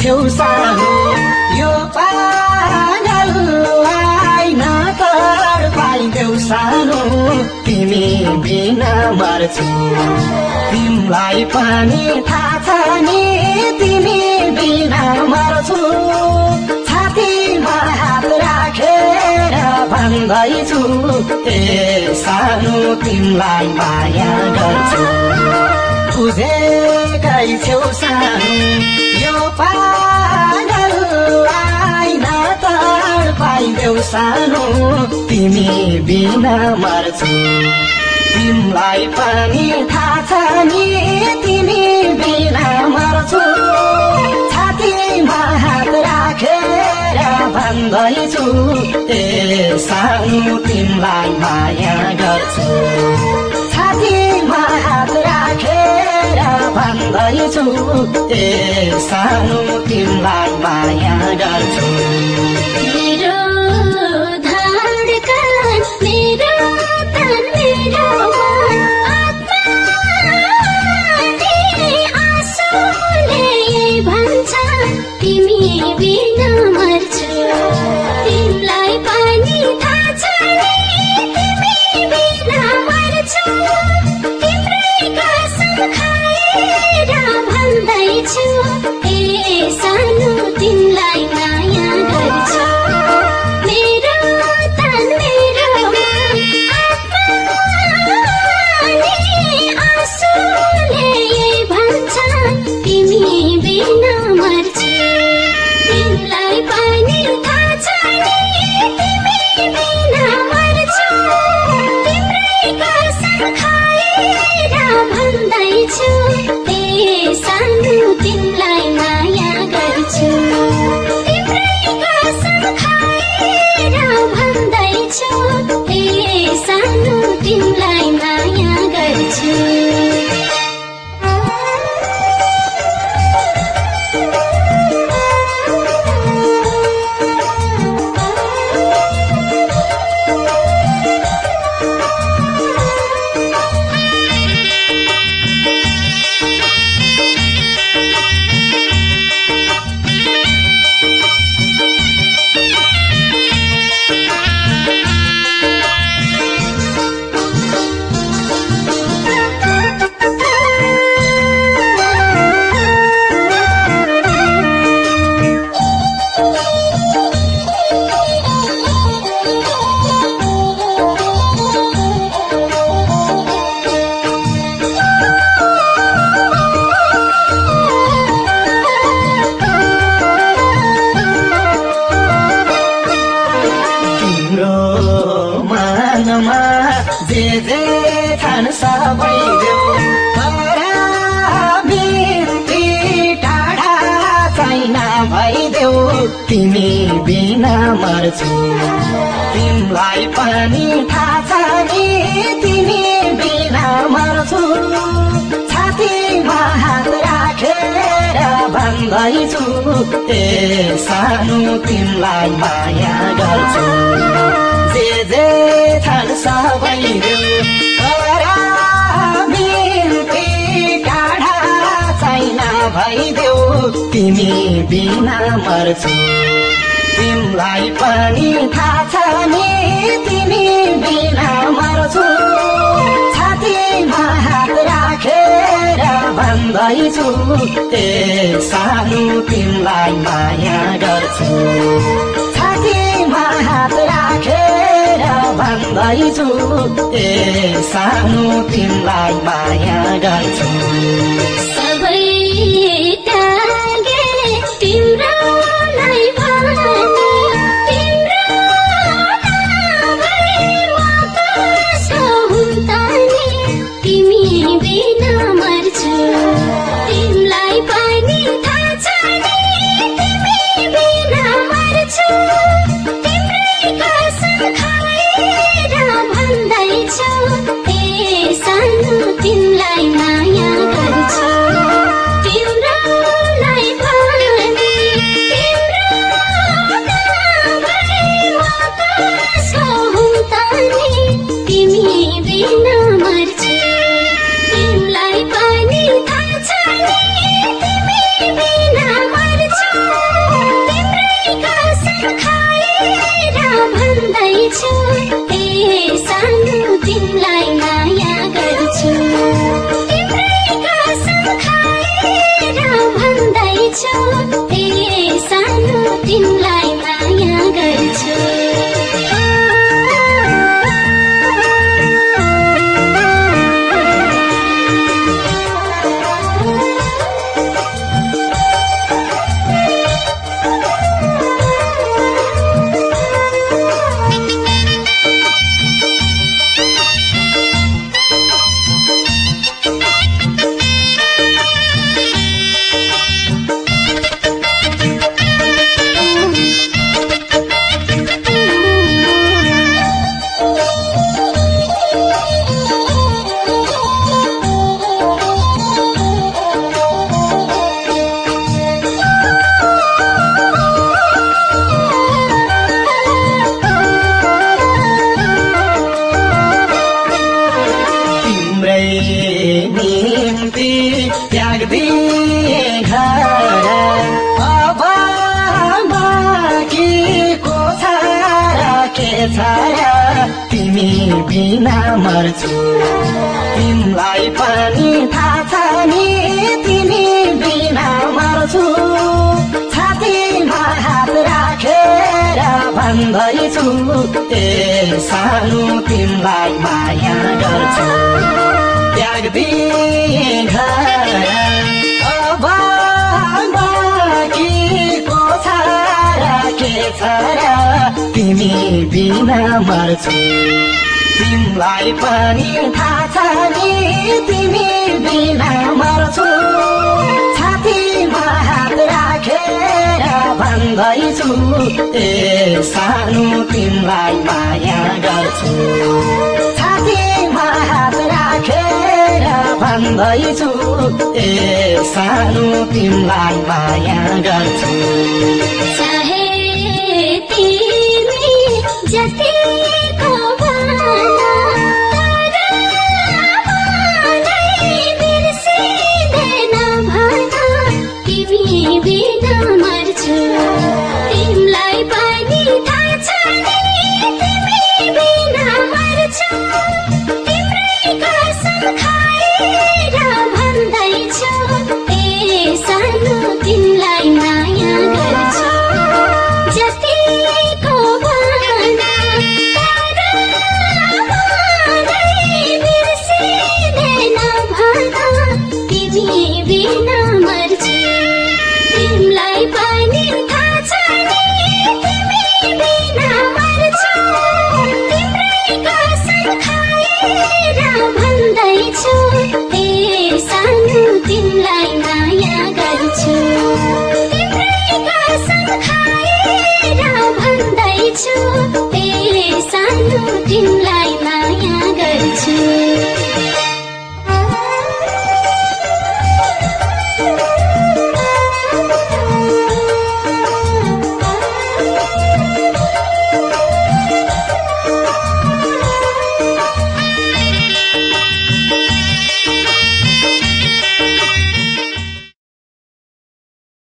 छेउ सानो। यो पागललाई नतर पाइदेऊ सानो। तिमी बिना मर्छु। तिमीलाई पनि थाहा छ नि तिमी बिना मर्छु। छातीमा हात राखेर भन्दैछु ए सानो तिमीलाई माया गर्छु। बुझेकै छेउ सानो। यो पागललाई नतर पाइदेऊ सानो तिमी बिना मर्छु तिमीलाई पनि थाहा छ नि तिमी बिना मर्छु छातीमा हात राखेर भन्दैछु ए सानो तिमीलाई माया गर्छु। भन्दैछु ए सानो तिमीलाई माया गर्छु जे जे छन् सबै बिन्ती टाढा छैन भइदेऊ। तिमी बिना मर्छु। तिमीलाई पनि थाहा छ नि तिमी बिना मर्छु। छातीमा हात राखेर भन्दैछु ए सानो तिमीलाई माया गर्छु। जे जे छन् सबै तिमी बिना मर्छु। तिमीलाई पनि थाहा छ नि तिमी बिना मर्छु। छातीमा हात राखेर भन्दैछु ए सानो तिमीलाई माया गर्छु। छातीमा हात राखेर भन्दैछु ए सानो तिमीलाई माया गर्छु। के छ र तिमी बिना मर्छु। तिमीलाई पनि थाहा छ नि तिमी बिना मर्छु। छातीमा हात राखेर भन्दैछु ए सानो तिमीलाई माया गर्छु। त्याग तिमी बिना मर्छु तिमीलाई पनि थाहा छ नि तिमी बिना मर्छु। छातीमा हात राखेर भन्दैछु ए सानो तिमीलाई माया गर्छु। छातीमा हात राखेर भन्दैछु ए सानो तिमीलाई माया गर्छु। बिना मर्छु तिमीलाई पनि थाहा छ भन्दैछु ए सानु माया गर्छु। भन्दैछु ए सानु